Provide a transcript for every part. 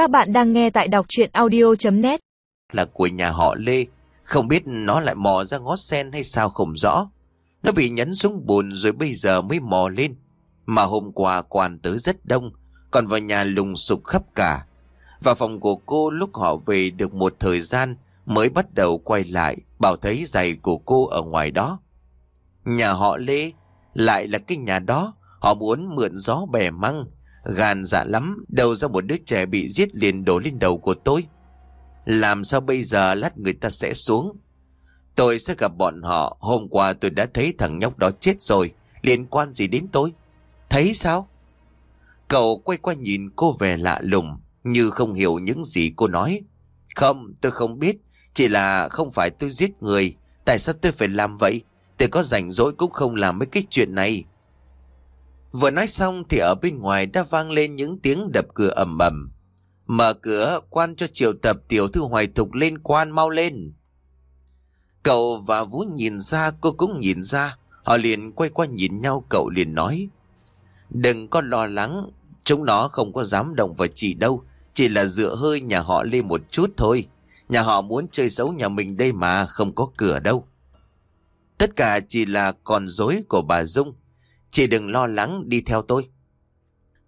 Các bạn đang nghe tại đọc chuyện audio.net Là của nhà họ Lê. Không biết nó lại mò ra ngó sen hay sao không rõ. Nó bị nhấn xuống bùn rồi bây giờ mới mò lên. Mà hôm qua quan tới rất đông, Còn vào nhà lùng sục khắp cả. Vào phòng của cô lúc họ về được một thời gian, Mới bắt đầu quay lại, Bảo thấy giày của cô ở ngoài đó. Nhà họ Lê Lại là cái nhà đó, Họ muốn mượn gió bẻ măng. Gan dạ lắm, Đầu ra một đứa trẻ bị giết liền đổ lên đầu của tôi. Làm sao bây giờ lát người ta sẽ xuống? Tôi sẽ gặp bọn họ, Hôm qua tôi đã thấy thằng nhóc đó chết rồi, Liên quan gì đến tôi? Thấy sao? Cậu quay qua nhìn cô về lạ lùng, Như không hiểu những gì cô nói. Không, tôi không biết, Chỉ là không phải tôi giết người. Tại sao tôi phải làm vậy? Tôi có rảnh rỗi cũng không làm mấy cái chuyện này. Vừa nói xong thì ở bên ngoài đã vang lên những tiếng đập cửa ầm ầm. Mở cửa, quan cho triệu tập tiểu thư hoài thục lên quan mau lên. Cậu và Vũ nhìn ra, cô cũng nhìn ra. Họ liền quay qua nhìn nhau, cậu liền nói. Đừng có lo lắng. Chúng nó không có dám động vào chị đâu. Chỉ là dựa hơi nhà họ lên một chút thôi. Nhà họ muốn chơi xấu nhà mình đây mà không có cửa đâu. Tất cả chỉ là con dối của bà Dung. Chị đừng lo lắng đi theo tôi.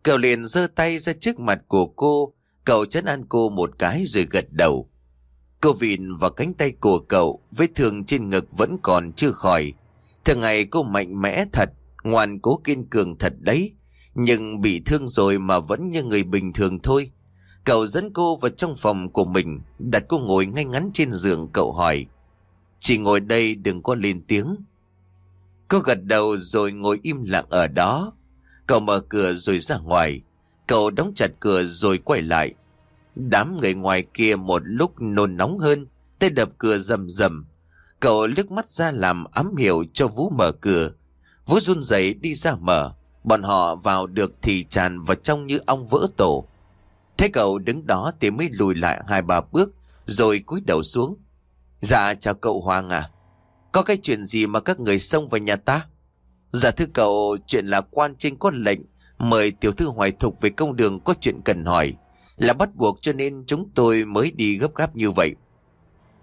Cậu liền giơ tay ra trước mặt của cô, cậu chấn an cô một cái rồi gật đầu. Cô vịn vào cánh tay của cậu, vết thương trên ngực vẫn còn chưa khỏi. Thường ngày cô mạnh mẽ thật, ngoan cố kiên cường thật đấy. Nhưng bị thương rồi mà vẫn như người bình thường thôi. Cậu dẫn cô vào trong phòng của mình, đặt cô ngồi ngay ngắn trên giường cậu hỏi. Chị ngồi đây đừng có lên tiếng. Cô gật đầu rồi ngồi im lặng ở đó. Cậu mở cửa rồi ra ngoài. Cậu đóng chặt cửa rồi quay lại. Đám người ngoài kia một lúc nôn nóng hơn. Tay đập cửa rầm rầm. Cậu liếc mắt ra làm ám hiệu cho Vũ mở cửa. Vũ run rẩy đi ra mở. Bọn họ vào được thì tràn vào trong như ong vỡ tổ. Thấy cậu đứng đó thì mới lùi lại hai ba bước, rồi cúi đầu xuống. Dạ chào cậu Hoàng à. Có cái chuyện gì mà các người xông vào nhà ta? Dạ thưa cậu, chuyện là quan trên có lệnh mời tiểu thư hoài thục về công đường có chuyện cần hỏi. Là bắt buộc cho nên chúng tôi mới đi gấp gáp như vậy.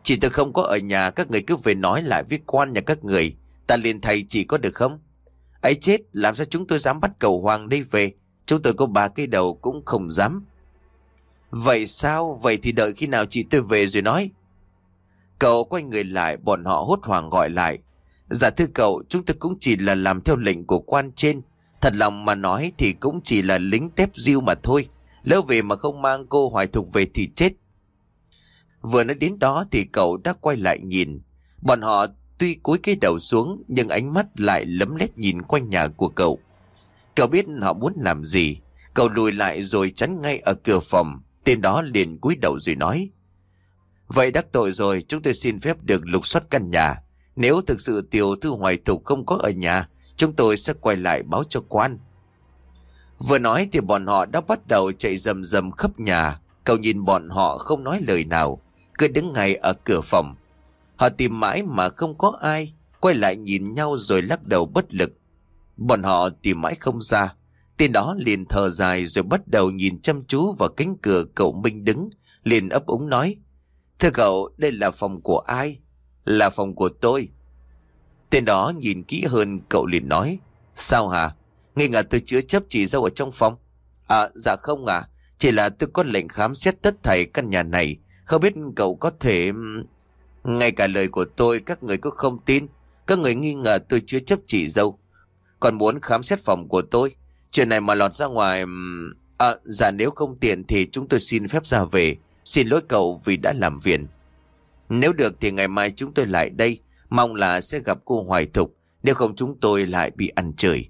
Chỉ tôi không có ở nhà các người cứ về nói lại với quan nhà các người. Ta liền thầy chỉ có được không? ấy chết, làm sao chúng tôi dám bắt cầu hoàng đây về? Chúng tôi có ba cây đầu cũng không dám. Vậy sao? Vậy thì đợi khi nào chị tôi về rồi nói. Cậu quay người lại, bọn họ hốt hoảng gọi lại. Dạ thưa cậu, chúng tôi cũng chỉ là làm theo lệnh của quan trên. Thật lòng mà nói thì cũng chỉ là lính tép diêu mà thôi. Lỡ về mà không mang cô hoài thục về thì chết. Vừa nói đến đó thì cậu đã quay lại nhìn. Bọn họ tuy cúi cái đầu xuống nhưng ánh mắt lại lấm lét nhìn quanh nhà của cậu. Cậu biết họ muốn làm gì. Cậu lùi lại rồi chắn ngay ở cửa phòng. Tên đó liền cúi đầu rồi nói. Vậy đắc tội rồi chúng tôi xin phép được lục soát căn nhà. Nếu thực sự tiểu thư hoài thục không có ở nhà, chúng tôi sẽ quay lại báo cho quan. Vừa nói thì bọn họ đã bắt đầu chạy rầm rầm khắp nhà. Cậu nhìn bọn họ không nói lời nào, cứ đứng ngay ở cửa phòng. Họ tìm mãi mà không có ai, quay lại nhìn nhau rồi lắc đầu bất lực. Bọn họ tìm mãi không ra. Tên đó liền thở dài rồi bắt đầu nhìn chăm chú vào cánh cửa cậu Minh đứng, liền ấp úng nói. Thưa cậu, đây là phòng của ai? Là phòng của tôi. Tên đó nhìn kỹ hơn cậu liền nói. Sao hả? Nghi ngờ tôi chữa chấp chị dâu ở trong phòng. À, dạ không à. Chỉ là tôi có lệnh khám xét tất thảy căn nhà này. Không biết cậu có thể... Ngay cả lời của tôi các người cũng không tin. Các người nghi ngờ tôi chữa chấp chị dâu. Còn muốn khám xét phòng của tôi. Chuyện này mà lọt ra ngoài... À, dạ nếu không tiện thì chúng tôi xin phép ra về. Xin lỗi cậu vì đã làm phiền. Nếu được thì ngày mai chúng tôi lại đây. Mong là sẽ gặp cô Hoài Thục. Nếu không chúng tôi lại bị ăn trời.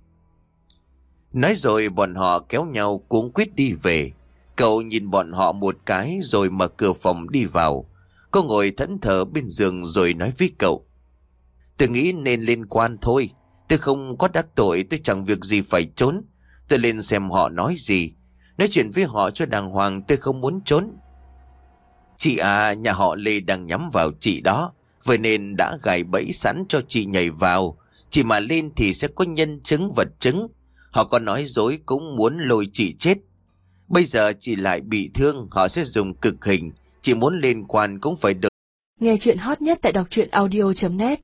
Nói rồi bọn họ kéo nhau cuống quyết đi về. Cậu nhìn bọn họ một cái rồi mở cửa phòng đi vào. Cô ngồi thẫn thờ bên giường rồi nói với cậu. Tôi nghĩ nên liên quan thôi. Tôi không có đắc tội, tôi chẳng việc gì phải trốn. Tôi lên xem họ nói gì. Nói chuyện với họ cho đàng hoàng tôi không muốn trốn. Chị à, nhà họ Lê đang nhắm vào chị đó. Vậy nên đã gài bẫy sẵn cho chị nhảy vào. Chị mà lên thì sẽ có nhân chứng vật chứng. Họ có nói dối cũng muốn lôi chị chết. Bây giờ chị lại bị thương, họ sẽ dùng cực hình. chị muốn liên quan cũng phải được. Nghe chuyện hot nhất tại đọc truyện audio.net